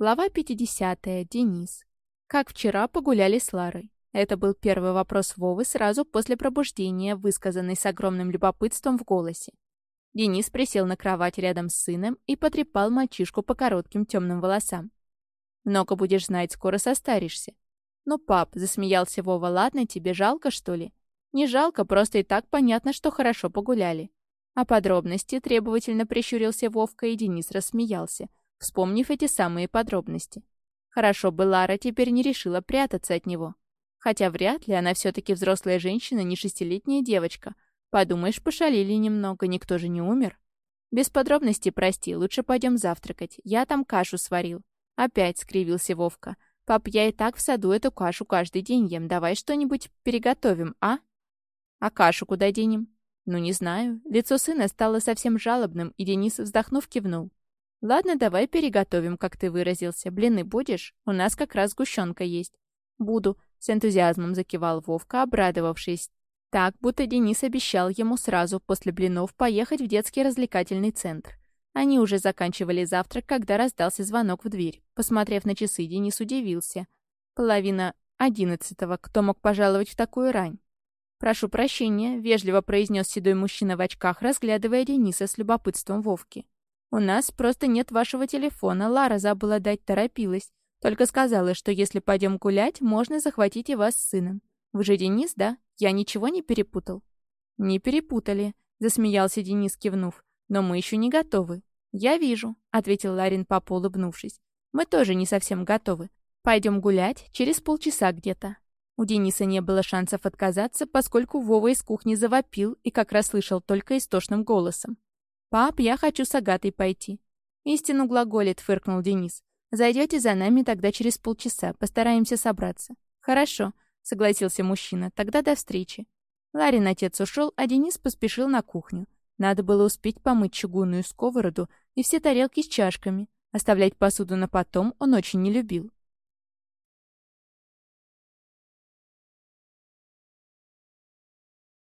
Глава 50. Денис. Как вчера погуляли с Ларой. Это был первый вопрос Вовы сразу после пробуждения, высказанный с огромным любопытством в голосе. Денис присел на кровать рядом с сыном и потрепал мальчишку по коротким темным волосам. «Много будешь знать, скоро состаришься». «Ну, пап», — засмеялся Вова, — «ладно, тебе жалко, что ли?» «Не жалко, просто и так понятно, что хорошо погуляли». А подробности требовательно прищурился Вовка, и Денис рассмеялся, вспомнив эти самые подробности. Хорошо бы Лара теперь не решила прятаться от него. Хотя вряд ли она все-таки взрослая женщина, не шестилетняя девочка. Подумаешь, пошалили немного, никто же не умер. Без подробностей, прости, лучше пойдем завтракать. Я там кашу сварил. Опять скривился Вовка. Пап, я и так в саду эту кашу каждый день ем. Давай что-нибудь переготовим, а? А кашу куда денем? Ну, не знаю. Лицо сына стало совсем жалобным, и Денис, вздохнув, кивнул. «Ладно, давай переготовим, как ты выразился. Блины будешь? У нас как раз сгущенка есть». «Буду», — с энтузиазмом закивал Вовка, обрадовавшись. Так, будто Денис обещал ему сразу после блинов поехать в детский развлекательный центр. Они уже заканчивали завтрак, когда раздался звонок в дверь. Посмотрев на часы, Денис удивился. Половина одиннадцатого. Кто мог пожаловать в такую рань? «Прошу прощения», — вежливо произнес седой мужчина в очках, разглядывая Дениса с любопытством Вовки. «У нас просто нет вашего телефона. Лара забыла дать, торопилась. Только сказала, что если пойдем гулять, можно захватить и вас с сыном. Вы же Денис, да? Я ничего не перепутал?» «Не перепутали», — засмеялся Денис, кивнув. «Но мы еще не готовы». «Я вижу», — ответил Ларин папа, улыбнувшись. «Мы тоже не совсем готовы. Пойдем гулять через полчаса где-то». У Дениса не было шансов отказаться, поскольку Вова из кухни завопил и как раз слышал только истошным голосом. «Пап, я хочу с Агатой пойти». «Истину глаголит», — фыркнул Денис. «Зайдете за нами тогда через полчаса. Постараемся собраться». «Хорошо», — согласился мужчина. «Тогда до встречи». Ларин отец ушел, а Денис поспешил на кухню. Надо было успеть помыть чугунную сковороду и все тарелки с чашками. Оставлять посуду на потом он очень не любил.